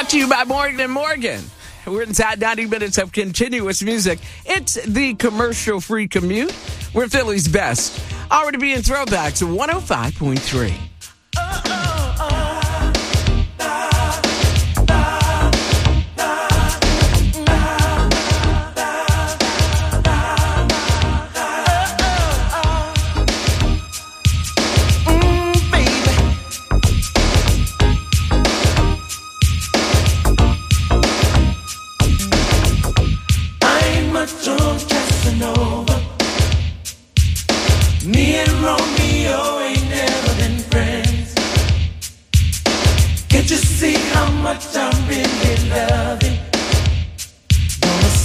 Brought to you by Morgan & Morgan. We're inside 90 minutes of continuous music. It's the commercial-free commute. We're Philly's best. Already being throwbacks 105.3.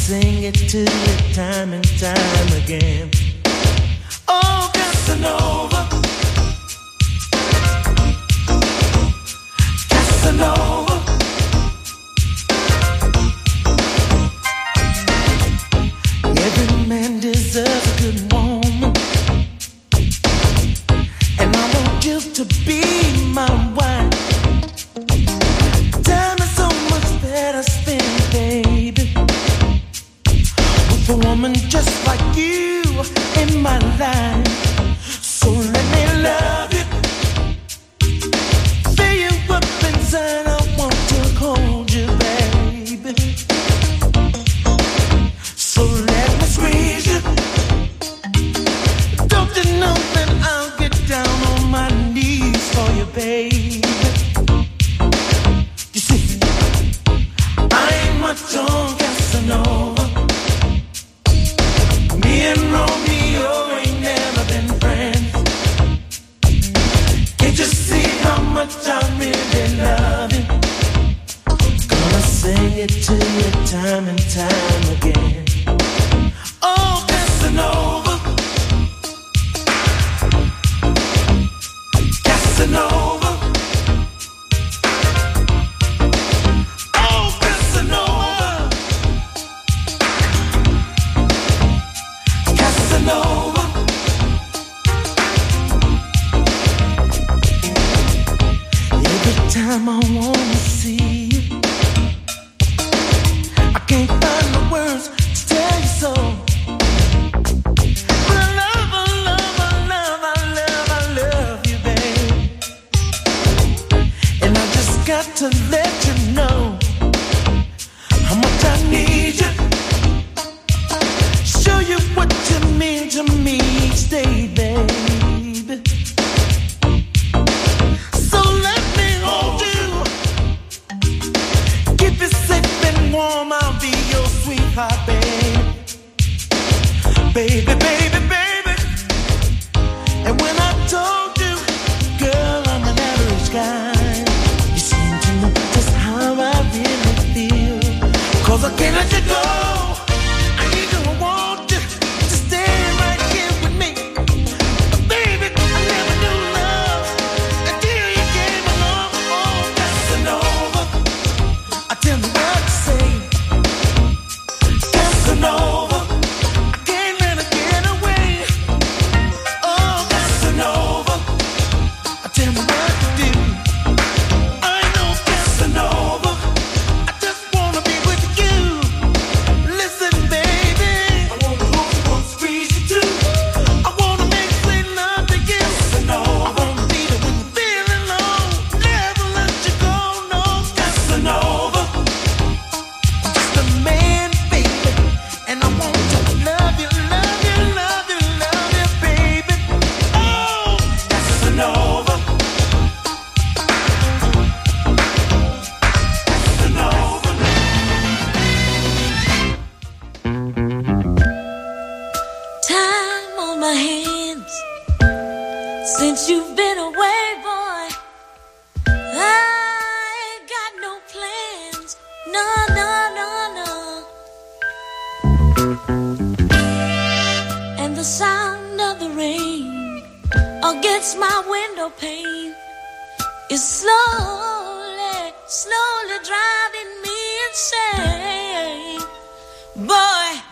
sing it to you time and time again. Oh, Casanova. woman just like you in my life. to know. got to let It's my window pane is slowly, slowly driving me insane, boy.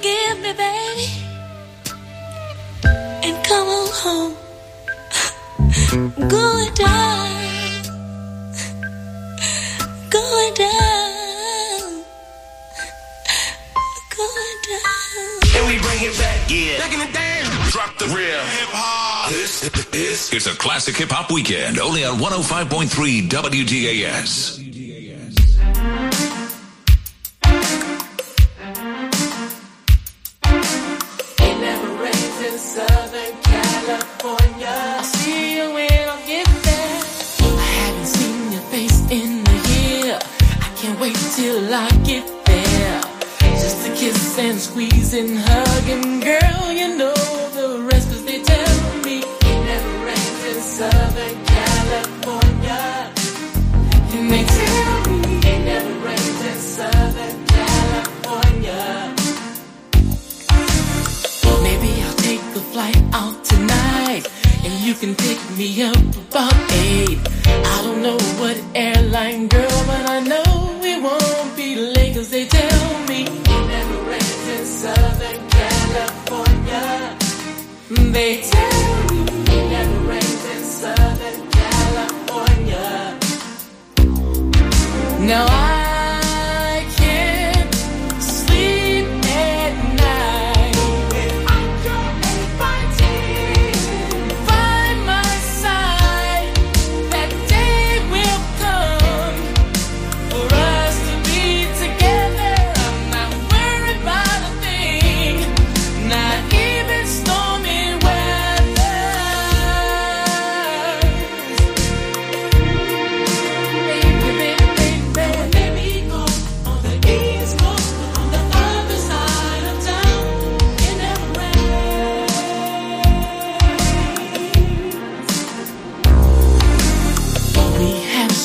Forgive me, baby and come on home. going down, going down, going down. And we bring it back. Yeah. Back in the day. Drop the real hip hop. This this is a classic hip hop weekend only on 105.3 WDAS. And squeeze and hug and girl, you know the rest, rest 'cause they tell me it never rains in Southern California. And they tell me it never rains in Southern California. Maybe I'll take a flight out tonight and you can pick me up about eight. I don't know what airline, girl, but I know They tell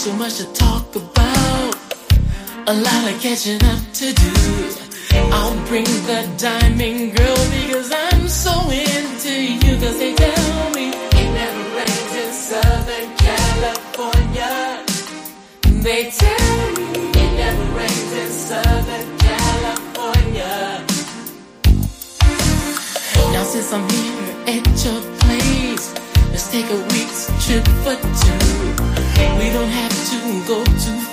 so much to talk about, a lot of catching up to do. I'll bring the diamond girl because I'm so into you. Cause they tell me it never rains in Southern California. They tell me it never rains in Southern California. Now since I'm here at your place, let's take a week's trip for two. We don't have go too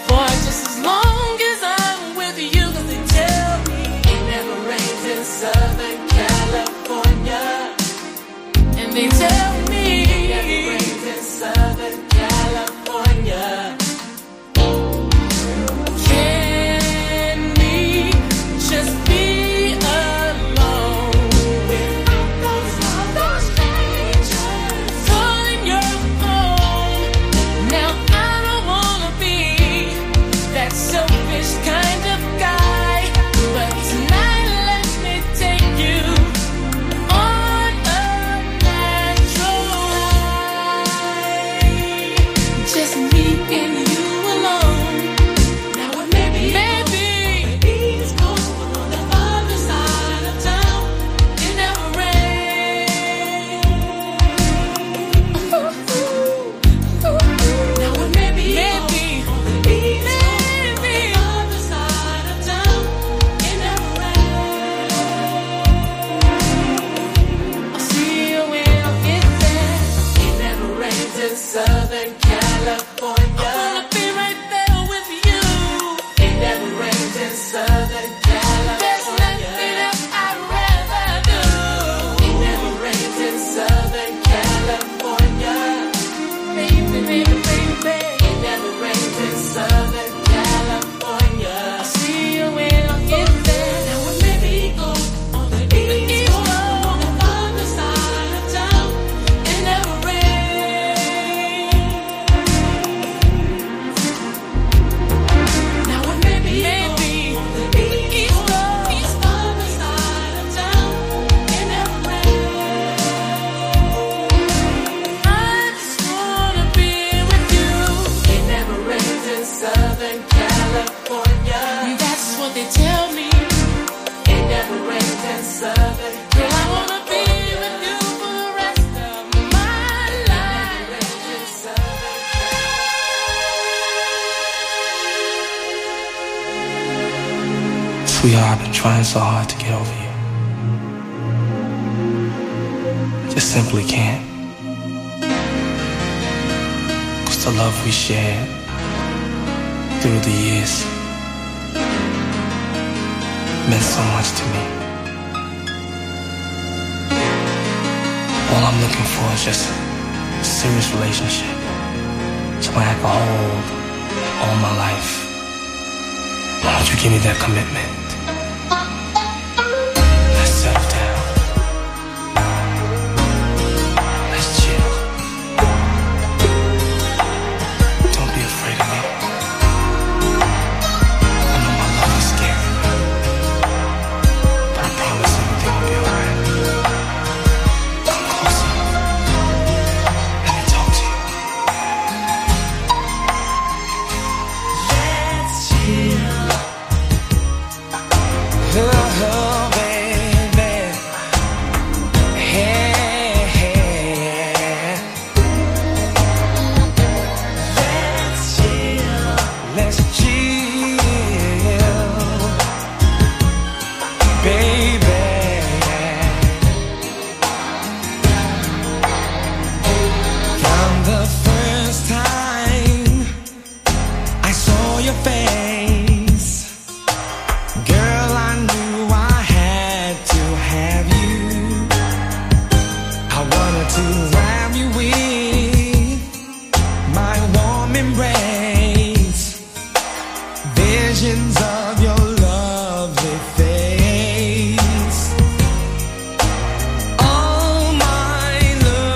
Sweetheart, I've been trying so hard to get over you. I just simply can't. Cause the love we shared through the years meant so much to me. All I'm looking for is just a serious relationship. Someone I can hold all my life. Why don't you give me that commitment?